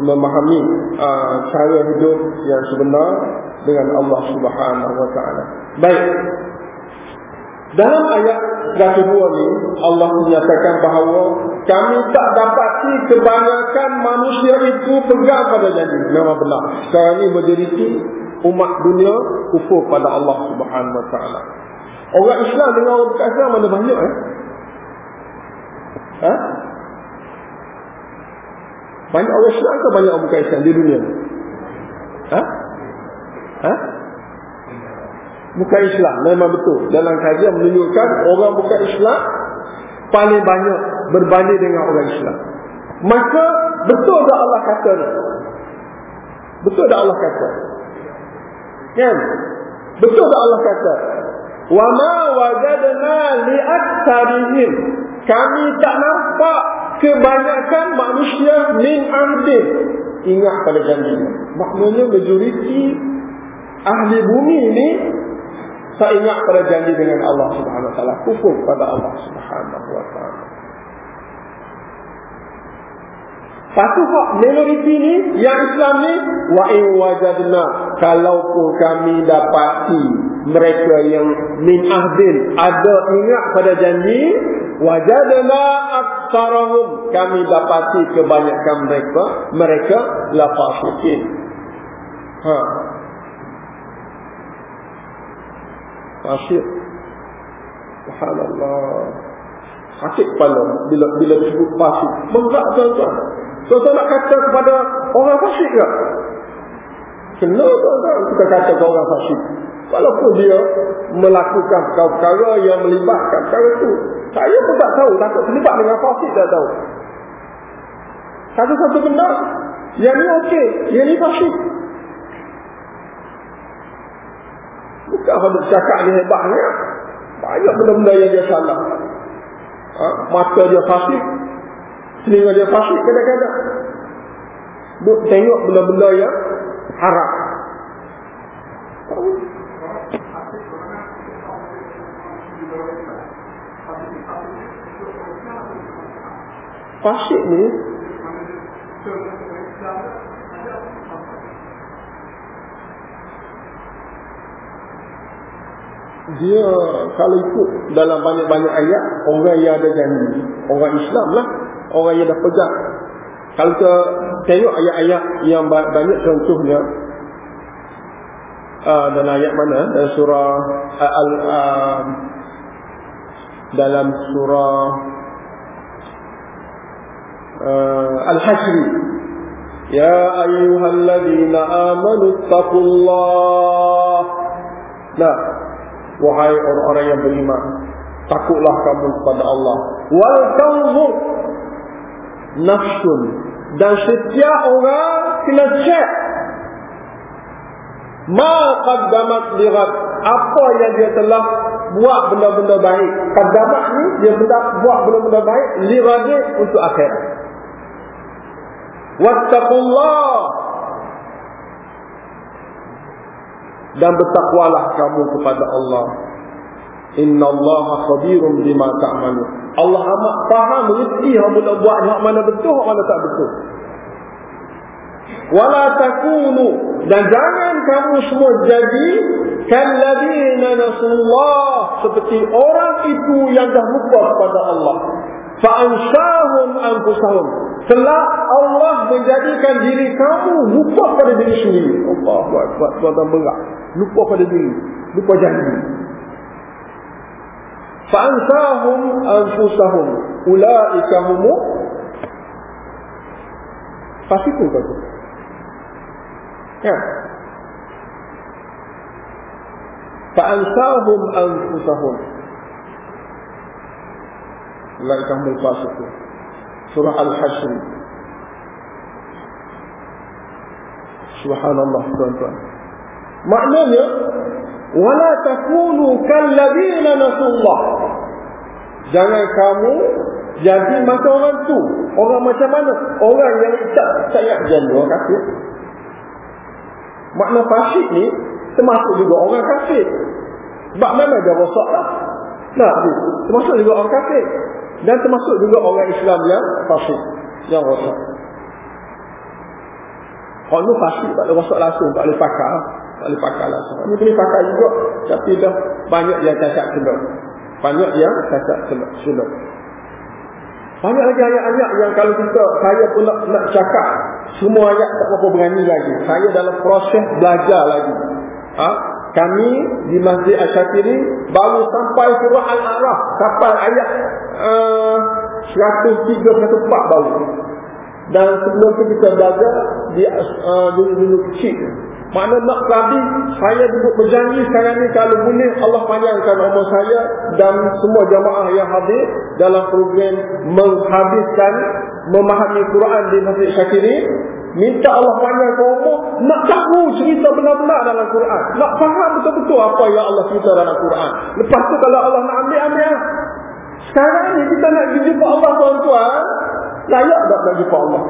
memahami ha, Cara hidup yang sebenar Dengan Allah subhanahu wa ta'ala Baik Dalam ayat yang kedua ni Allah menyatakan bahawa kami tak dapati kebanyakan manusia itu pegang pada janji. Memang benar. Sekarang ini majoriti umat dunia kufur pada Allah Subhanahu Wa Taala. Orang Islam dengan orang bukan Islam mana banyak eh? Ha? Banyak orang Islam ke banyak orang bukan Islam di dunia? Ha? Ha? Bukan Islam, memang betul. Dalam kajian menunjukkan orang bukan Islam paling banyak berbanding dengan orang Islam. Maka betul tak Allah kata? Betul tak Allah kata? Kan? Betul tak Allah kata? Wa ma wajadna li aktsarihim. Kami tak nampak kebanyakan manusia min ahdin. Ingat pada janji. Maknanya majoriti ahli bumi ini tak ingat pada janji dengan Allah Subhanahu Wa Taala. Kufur pada Allah Subhanahu Wa Taala. Satu hak minoriti ni yang Islam ni? Wa in wajadna kalau pun kami dapati mereka yang min ahdin ada ingat pada janji wajadna aktsarahum kami dapati kebanyakan mereka mereka la fasikin. Ha. Fasik. Subhanallah. Sakit kepala bila bila disebut fasik. Berat tuan-tuan Tuan-tuan nak kata kepada orang fasik ke? Kena tuan-tuan kita kata kepada orang fasik. Walaupun dia melakukan perkara-perkara yang melibatkan perkara itu. Saya pun tak tahu. Takut terlibat dengan fasik tak tahu. Satu-satu benda. Yang ni okey. Yang ni fasik. Bukan pada cakap ni hebatnya. Banyak benda-benda yang dia salah. Ha? Mata dia fasik. Telinga dia fasik kadang-kadang. Duk tengok benda-benda yang haram. Fasik ni dia kalau ikut dalam banyak-banyak ayat orang yang ada janji orang Islam lah orang yang dah pegang kalau kita tengok ayat-ayat yang banyak contohnya uh, dan ayat mana? Dalam surah uh, al uh, dalam surah uh, al-hasr ya ayyuhalladzina amanu taqullah nah wahai orang-orang yang beriman takutlah kamu kepada Allah. Wal tanzur nafsun. Dan setiap orang kena cek ma qaddamat lighat apa yang dia telah buat benda-benda baik. Qaddamat ni dia benda buat benda-benda baik lighadi untuk akhirat. Wattaqullah. Dan bertakwalah kamu kepada Allah Inna Allah khabirun bima ta'malu. Allah amat faham mengerti hak boleh buat hak mana betul hak mana tak betul. Wala takunu dan jangan kamu semua jadi kalladzina nasullah seperti orang itu yang dah lupa kepada Allah. Fa'ansahum anfusahum. Setelah Allah menjadikan diri kamu lupa pada diri sendiri. Allah buat buat berat. Lupa pada diri. Lupa janji. Fa'ansahum anfusahum Ula'ika humu Pasti pun kata Ya Fa'ansahum anfusahum Ula'ika humu fasiku Surah Al-Hasri Subhanallah tuan-tuan Maknanya wala takunu kalladzina nasullah. Jangan kamu jadi macam orang tu. Orang macam mana? Orang yang tak ingat janji orang kafir. Makna fasik ni termasuk juga orang kafir. Sebab mana dia rosak lah. Nah, termasuk juga orang kafir. Dan termasuk juga orang Islam yang fasik yang rosak. Kalau fasik tak boleh rosak langsung tak boleh pakar boleh pakai langsung. Ini boleh pakai juga. Tapi dah banyak yang cakap kena. Banyak yang cacat silap. Banyak lagi ayat-ayat yang kalau kita, saya pun nak, nak cakap, semua ayat tak apa berani lagi. Saya dalam proses belajar lagi. Ha? Kami di Masjid Asyatiri baru sampai surah Al-A'raf. Sampai ayat uh, 103-104 baru. Dan sebelum itu kita belajar di uh, dulu-dulu kecil. Mana nak tadi saya duduk berjanji sekarang ni kalau boleh Allah panjangkan umur saya dan semua jamaah yang hadir dalam program menghabiskan memahami Quran di Masjid Syakiri. Minta Allah panjangkan umur nak tahu cerita benar-benar dalam Quran. Nak faham betul-betul apa yang Allah cerita dalam Quran. Lepas tu kalau Allah nak ambil ambil sekarang ni kita nak jumpa Allah tuan-tuan. Layak tak nak jumpa Allah?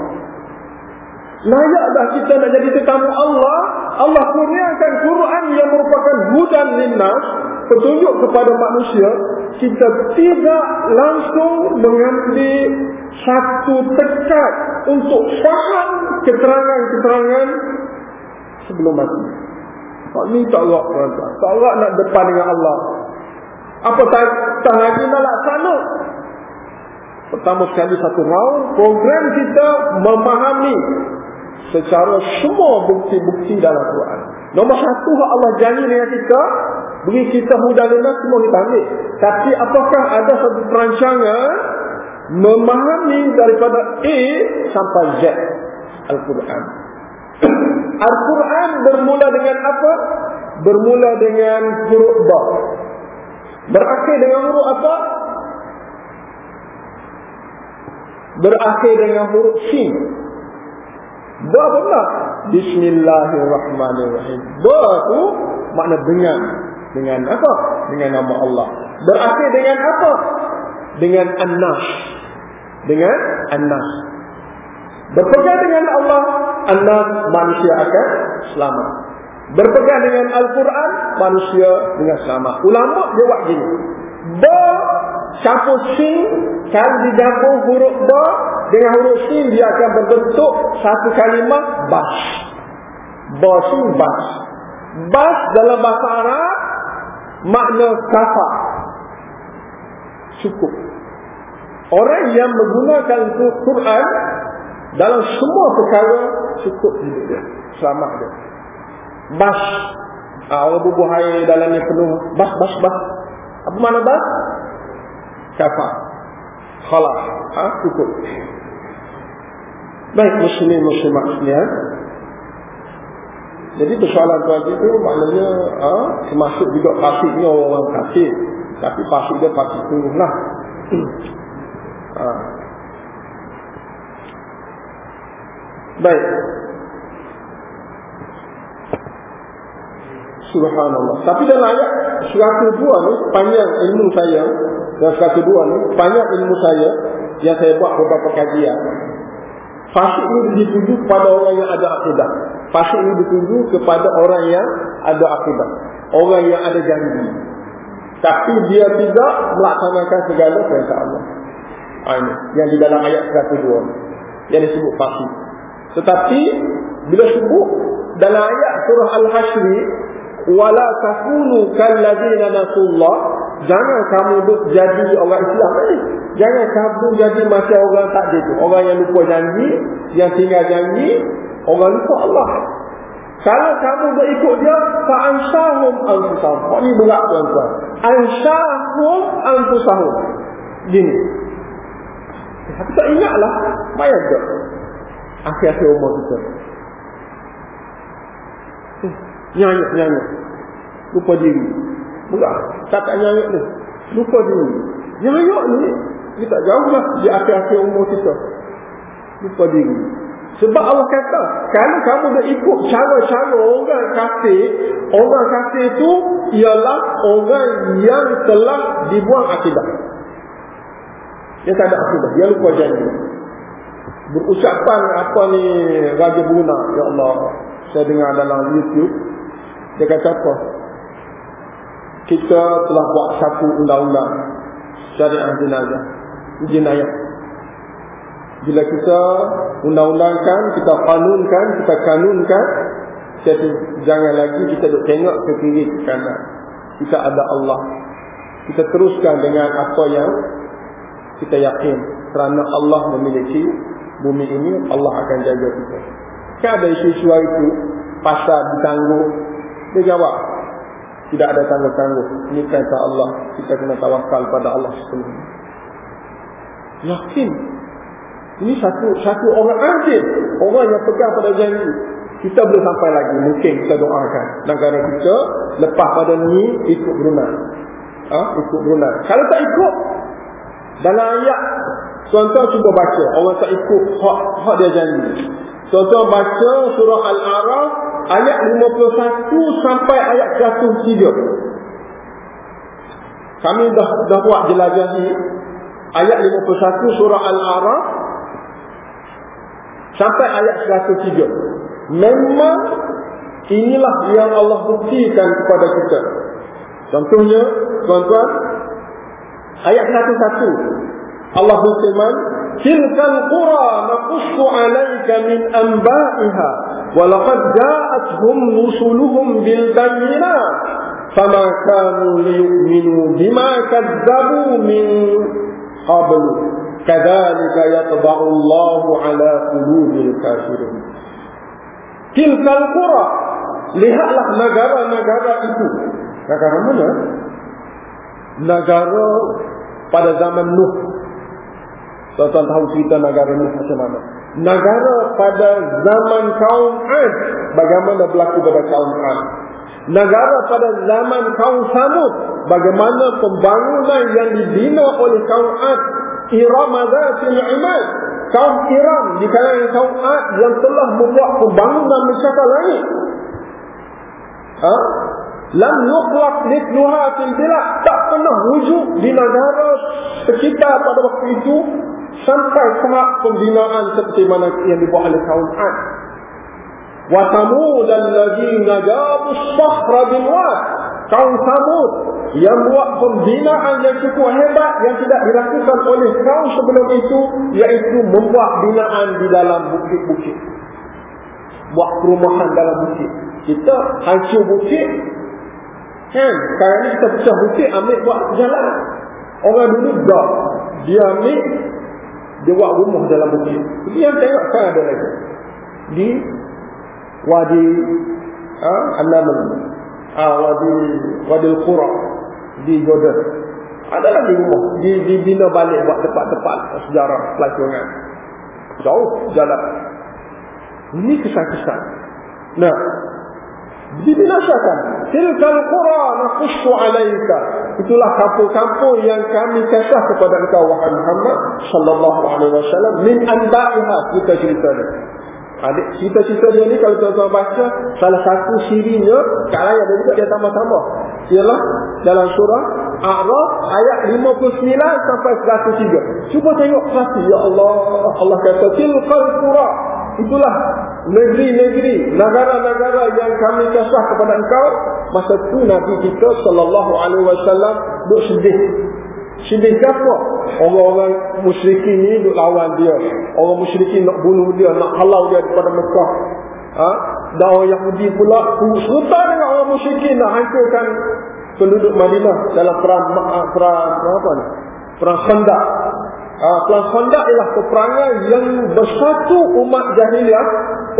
Layak dah kita nak jadi tetamu Allah Allah kurniakan Quran yang merupakan hudan linnas Petunjuk kepada manusia Kita tidak langsung mengambil Satu tekad Untuk faham keterangan-keterangan Sebelum mati. Pak ni tak rak Tak rak nak depan dengan Allah. Apa tak, tak lagi nak laksana Pertama sekali satu round Program kita memahami secara semua bukti-bukti dalam Quran. Nombor satu Allah janji dengan kita, beri kita mudah lena semua kita ambil. Tapi apakah ada satu perancangan memahami daripada A sampai Z Al-Quran. *coughs* Al-Quran bermula dengan apa? Bermula dengan huruf Ba. Berakhir dengan huruf apa? Berakhir dengan huruf Sin. Ba benar. Bismillahirrahmanirrahim. Ba tu makna dengan. Dengan apa? Dengan nama Allah. Berakhir dengan apa? Dengan An-Nas. Dengan An-Nas. Berpegang dengan Allah, An-Nas manusia akan selamat. Berpegang dengan Al-Quran, manusia dengan selamat. Ulama dia buat gini. Ba campur sin, kalau digabung huruf ba, dengan huruf sin dia akan berbentuk satu kalimah bas. Basin bas. Bas dalam bahasa Arab makna kafa. Cukup. Orang yang menggunakan Quran dalam semua perkara cukup hidup dia. Selamat dia. Bas. Ah, orang bubuh air dalamnya penuh. Bas, bas, bas. Apa mana bas? Kafa. Khalas. Ha? Cukup. Baik muslimin muslimat sekalian. Jadi persoalan tuan itu maknanya ha, termasuk juga pasiknya orang-orang kafir. Tapi pasik dia pasik turun lah. ha. Baik. Subhanallah. Tapi dalam ayat surat kedua ni, panjang ilmu saya, surat kedua ni, panjang ilmu saya, yang saya buat beberapa kajian, Fasik ini dituju kepada orang yang ada akidah. Fasik ini dituju kepada orang yang ada akidah. Orang yang ada janji. Tapi dia tidak melaksanakan segala perintah Allah. Ha, ini. Yang di dalam ayat 102. Yang disebut fasik. Tetapi, bila sebut dalam ayat surah Al-Hashri, wala takunu kalladzina nasullah jangan kamu duk jadi orang Islam ni. Jangan kamu jadi macam orang tak itu orang yang lupa janji yang tinggal janji orang lupa Allah. Kalau kamu duk ikut dia fa ansahum kok ni berat tuan-tuan. Ansahum anfusahum. Gini. Tapi tak ingatlah. Bayar tak akhir-akhir umur kita. Nyanyuk, nyanyuk. Lupa diri. Enggak. Cakap nyanyuk ni. Lupa diri. Nyanyuk ni. Dia tak jauh lah. Di akhir-akhir umur kita. Lupa diri. Sebab Allah kata. Kalau kamu dah ikut cara-cara orang kafir. Orang kafir itu. Ialah orang yang telah dibuang akibat. Yang tak ada akibat. Dia lupa janji. Berucapan apa ni Raja Buna. Ya Allah. Saya dengar dalam YouTube. Dia kata apa? Kita telah buat satu undang-undang syariah jenazah. Jenayah. Bila kita undang-undangkan, kita kanunkan, kita kanunkan, jadi jangan lagi kita duk tengok ke kiri ke kanan. Kita ada Allah. kita teruskan dengan apa yang kita yakin kerana Allah memiliki bumi ini Allah akan jaga kita kan ada isu-isu itu pasal ditangguh dia jawab tidak ada tangguh-tangguh ini kata Allah. Kita kena tawakal pada Allah sepenuhnya yakin? Ini satu satu orang adil orang yang pegang pada janji. Kita boleh sampai lagi. Mungkin kita doakan. Negara kita lepas pada ni ikut Brunei ha? ikut Brunei kalau tak ikut dalam ayat tuan-tuan cuba baca. Orang tak ikut hak, hak dia janji. Tuan-tuan baca surah Al-Araf ayat 51 sampai ayat 103 kami dah dah buat jelajah ni. Ayat 51 surah Al-Araf sampai ayat 103 memang inilah yang Allah buktikan kepada kita. Contohnya tuan-tuan ayat 101 Allah berfirman tilkal qura naqussu 'alayka min anba'iha wa laqad ja'atuhum rusuluhum bil bayyinat fama kanu liyu'minu bima kadzabu min qabl. Kadzalika yatba'u Allah 'ala qulubil kafirin tilkal qura lihatlah negara-negara itu. Negara mana? Negara pada zaman Nuh tuan-tuan tahu cerita negara Nuh macam mana? Negara pada zaman kaum Ad bagaimana berlaku pada kaum Ad? Negara pada zaman kaum Samud bagaimana pembangunan yang dibina oleh kaum Ad? Iram Adatil Imad kaum Iram di kalangan kaum Ad yang telah membuat pembangunan mencakar langit. Ha? lam yuqlaq mithluha fil bilad. Tak pernah wujud di negara sekitar pada waktu itu sampai tahap pembinaan seperti mana yang dibuat oleh kaum Ad wa samud alladziina jabu as-sakhra bil wad kaum samud yang buat pembinaan yang cukup hebat yang tidak dilakukan oleh kaum sebelum itu iaitu membuat binaan di dalam bukit-bukit buat perumahan dalam bukit kita hancur bukit Kan? Sekarang ni kita pecah bukit ambil buat jalan. Orang dulu dah. Dia ambil. Dia buat rumah dalam bukit. Jadi yang tengok kan ada lagi. Di. Wadi. Ha? Anaman. Ha, wadi. Wadi Al-Qura. Di Jordan. Ada lagi rumah. Di, di bina balik buat tempat-tempat sejarah pelacuran. Jauh jalan. Ini kesan-kesan. Nah, dibinasakan tilkal qura naqussu alayka itulah kampung-kampung yang kami kisah kepada engkau wahai Muhammad sallallahu alaihi wasallam min anba'iha kita cerita ni adik cerita-cerita dia ni kalau tuan-tuan baca salah satu sirinya kat layar dia dia tambah-tambah. Ialah dalam surah A'raf ayat 59 sampai 103 cuba tengok pasti ya Allah Allah kata tilkal qura. Itulah negeri-negeri, negara-negara yang kami kasih kepada engkau masa tu Nabi kita sallallahu alaihi wasallam duk sedih. Sedih apa? Orang-orang musyrikin ni duk lawan dia. Orang musyrikin nak bunuh dia, nak halau dia daripada Mekah. Ha? Dan orang Yahudi pula serta dengan orang musyrikin nak hancurkan penduduk Madinah dalam perang perang, perang apa ni? Perang Khandaq. Ah, Perang Khandaq ialah peperangan yang bersatu umat jahiliah,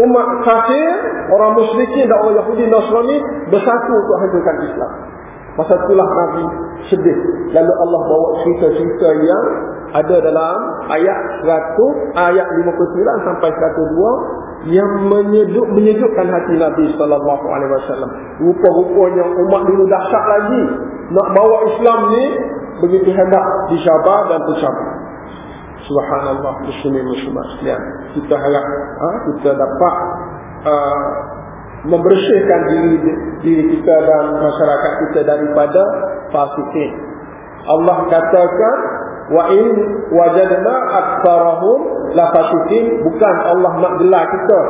umat kafir, orang musyrikin dan orang Yahudi Nasrani bersatu untuk hancurkan Islam. Masa itulah Nabi sedih. Lalu Allah bawa cerita-cerita yang ada dalam ayat 100, ayat 59 sampai 102 yang menyeduk, menyejukkan hati Nabi sallallahu alaihi wasallam. Rupa-rupanya umat dulu dahsyat lagi nak bawa Islam ni begitu hebat di Syabah dan Tusyabah. Subhanallah muslimin muslimat. Kita harap ha, kita dapat uh, membersihkan diri diri kita dan masyarakat kita daripada fasikin. Allah katakan wa in wajadna aktsarahum la fasikin bukan Allah nak gelar kita.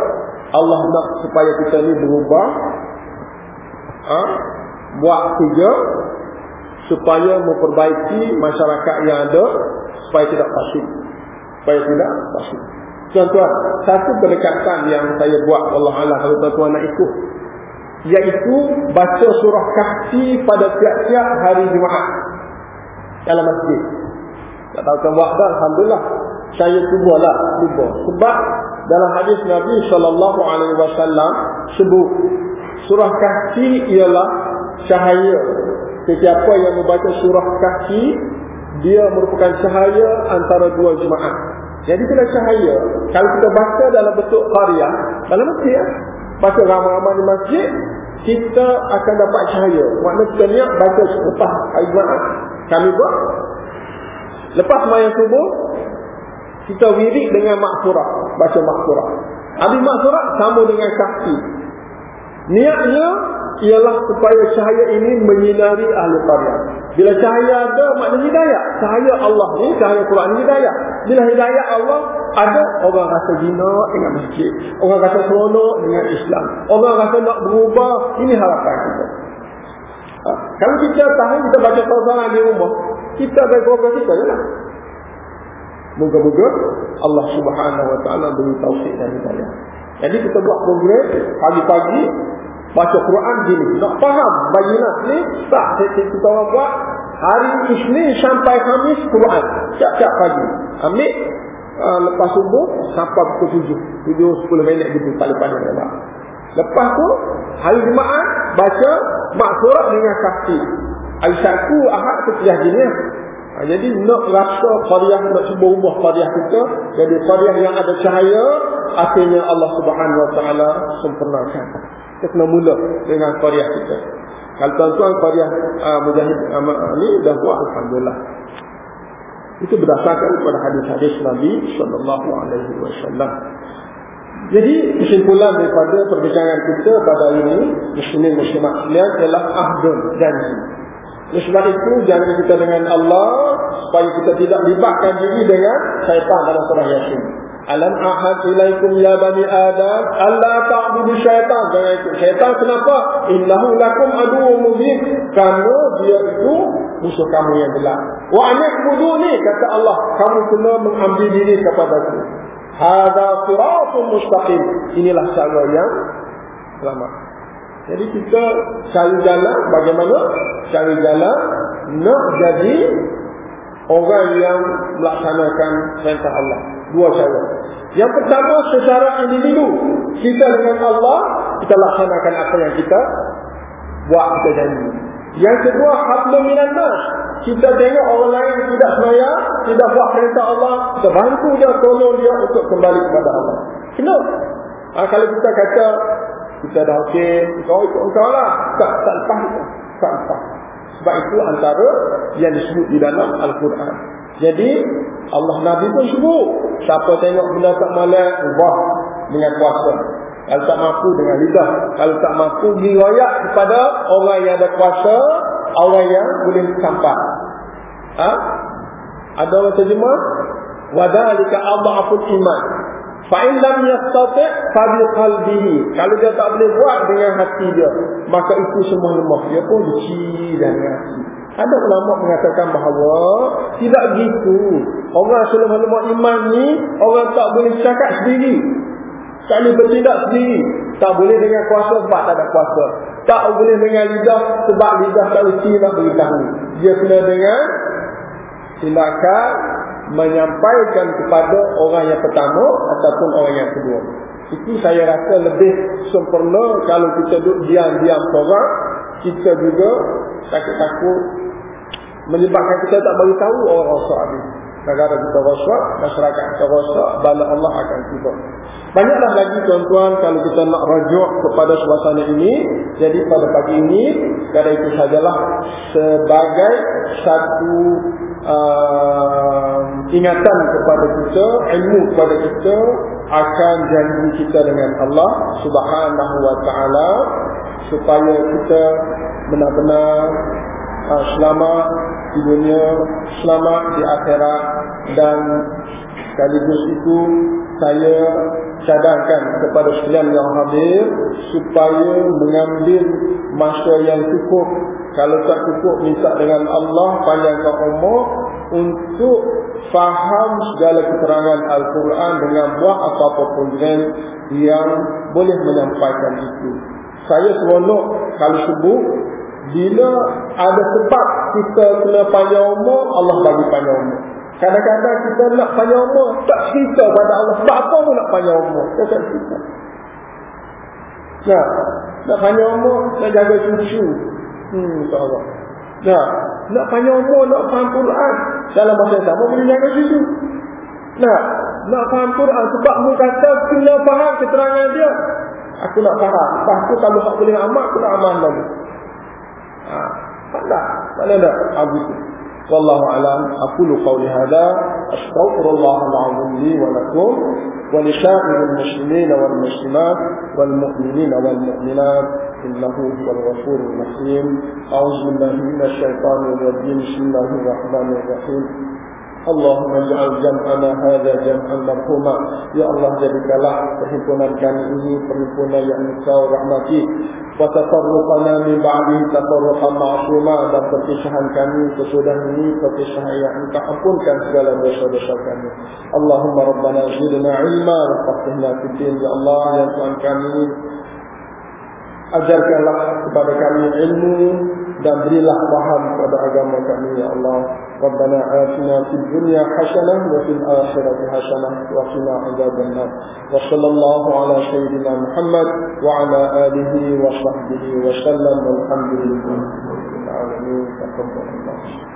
Allah nak supaya kita ni berubah ha, buat kerja supaya memperbaiki masyarakat yang ada supaya tidak fasik supaya tidak fasik tuan-tuan satu pendekatan yang saya buat Allah Allah kalau tuan-tuan nak ikut iaitu baca surah kahfi pada tiap-tiap hari Jumaat dalam masjid. Tak tahu kan buat dah, Alhamdulillah. Saya cubalah, cuba. Sebab dalam hadis Nabi sallallahu alaihi wasallam sebut surah Kahfi ialah cahaya. Sesiapa yang membaca surah Kahfi dia merupakan cahaya antara dua jemaah. Jadi kena cahaya. Kalau kita baca dalam bentuk qaryah, dalam masjid. Baca ramai-ramai di masjid, kita akan dapat cahaya. Maknanya kita niat baca lepas jemaah. Kami buat lepas mayat subuh kita wirid dengan maksurah, baca maksurah. Habis maksurah sama dengan kaki. Niatnya ialah supaya cahaya ini menyinari ahli qaryah. Bila cahaya ada maknanya hidayah. Cahaya Allah ni, cahaya Quran ni hidayah. Bila hidayah Allah ada orang rasa zina dengan masjid. Orang rasa seronok dengan Islam. Orang rasa nak berubah. Ini harapan kita. Ha. Kalau kita tahu kita baca saudara di rumah. Kita baik program kita je lah. Moga-moga Allah subhanahu wa ta'ala beri taufik dan hidayah. Jadi kita buat program pagi-pagi baca Quran gini. Nak faham bayinat ni tak kita orang buat hari Isnin sampai Khamis Quran. Siap-siap pagi. Ambil uh, lepas subuh sampai pukul 7. 7 10 minit gitu paling panjang ya, Lepas tu hari Jumaat baca mak surat dengan kaki. Sabtu Ahad ketiga gini. Ha, jadi nak rasa qadiyah nak cuba ubah qadiyah kita jadi qadiyah yang ada cahaya akhirnya Allah Subhanahu wa taala sempurnakan. Kita mula dengan qadiyah kita. Kalau tuan-tuan qadiyah uh, mujahid uh, ni dah buat alhamdulillah. Itu berdasarkan kepada hadis-hadis Nabi sallallahu alaihi wasallam. Jadi kesimpulan daripada perbincangan kita pada ini muslimin muslimat sekalian ialah ahdun janji. Oleh sebab itu jangan kita dengan Allah supaya kita tidak libatkan diri dengan syaitan dalam surah Yasin. Alam ahad ilaikum ya bani Adam alla ta'budu syaitan. Jangan ikut syaitan kenapa? Innahu lakum aduwwum mubin. Karena dia itu musuh kamu yang gelap. Wa an'buduni kata Allah, kamu kena mengambil diri kepada aku. Hadza siratun mustaqim. Inilah cara yang selamat. Jadi kita cari jalan bagaimana? Cari jalan nak jadi orang yang melaksanakan perintah Allah. Dua cara. Yang pertama secara individu. Kita dengan Allah, kita laksanakan apa yang kita buat kita janji. Yang kedua, hablum minan. Kita tengok orang lain tidak semaya, tidak buat perintah Allah, kita bantu dia, tolong dia untuk kembali kepada Allah. Kenapa? Ha, kalau kita kata kita dah okey, kau ikut engkau lah. Tak, tak lepas. Tak lepas. Sebab itu antara yang disebut di dalam Al-Quran. Jadi, Allah Nabi pun sebut. Siapa tengok benda tak malak, ubah dengan kuasa. Kalau tak mampu dengan lidah. Kalau tak mampu, dirayak kepada orang yang ada kuasa, orang yang boleh sampai. Ha? Ada orang terjemah? Wadhalika Allah pun iman. Fa'in lam yastati' fabi qalbihi. Kalau dia tak boleh buat dengan hati dia, maka itu semua lemah. Dia pun benci dan hati. Ada ulama mengatakan bahawa tidak gitu. Orang selama lemah iman ni, orang tak boleh cakap sendiri. Tak boleh bertindak sendiri. Tak boleh dengan kuasa sebab tak ada kuasa. Tak boleh dengan lidah sebab lidah tak boleh nak beritahu. Dia kena dengan tindakan menyampaikan kepada orang yang pertama ataupun orang yang kedua. Itu saya rasa lebih sempurna kalau kita duduk diam-diam seorang, kita juga takut-takut menyebabkan kita tak beritahu orang rosak ini. Negara kita rosak, masyarakat kita rosak, bala Allah akan tiba. Banyaklah lagi tuan-tuan kalau kita nak rajuk kepada suasana ini. Jadi pada pagi ini, kerana itu sajalah sebagai satu uh, ingatan kepada kita, ilmu kepada kita akan janji kita dengan Allah Subhanahu wa taala supaya kita benar-benar uh, selamat di dunia, selamat di akhirat dan sekaligus itu saya cadangkan kepada sekalian yang hadir supaya mengambil masa yang cukup kalau tak cukup minta dengan Allah panjangkan umur untuk faham segala keterangan Al-Quran dengan buah apa-apa pun yang boleh menyampaikan itu. Saya seronok kalau sebut Bila ada sebab kita kena panjang umur, Allah bagi panjang umur. Kadang-kadang kita nak panjang umur, tak cerita pada Allah. Sebab apa pun nak panjang umur? Kita tak cerita. Nah, nak panjang umur, nak jaga cucu. Hmm, Allah. Nah, nak panjang umur, nak faham Quran. Dalam masa yang sama, boleh jaga cucu. Nah, nak faham Quran. Sebab mu kata, kena faham keterangan dia. Aku nak faham. Lepas tu kalau aku boleh amat, aku nak aman lagi. Ha, tak Mana tak? Habis tu. والله أعلم أقول قولي هذا أستغفر الله العظيم لي ولكم ولسائر المسلمين والمسلمات والمؤمنين والمؤمنات إنه هو الغفور الرحيم أعوذ بالله من الشيطان الرجيم بسم الله الرحمن الرحيم Allahumma ja'al jam'ana hadha jam'an marhuma. Ya Allah jadikanlah perhimpunan kami ini perhimpunan yang engkau rahmati. Wa tafarruqana min ba'di tafarruqan ma'asumah Dan perpisahan kami sesudah ini perpisahan yang engkau ampunkan segala dosa-dosa kami. Allahumma rabbana zidna ilma Rafatihna kutin Ya Allah yang Tuhan kami. Ajarkanlah kepada kami ilmu dan berilah paham pada agama kami ya Allah. Rabbana atina fid dunya hasanah wa fil akhirati hasanah wa qina adzabannar. Wa sallallahu ala sayyidina Muhammad wa ala alihi wa sahbihi wa sallam. walhamdulillah. Taqabbalallahu.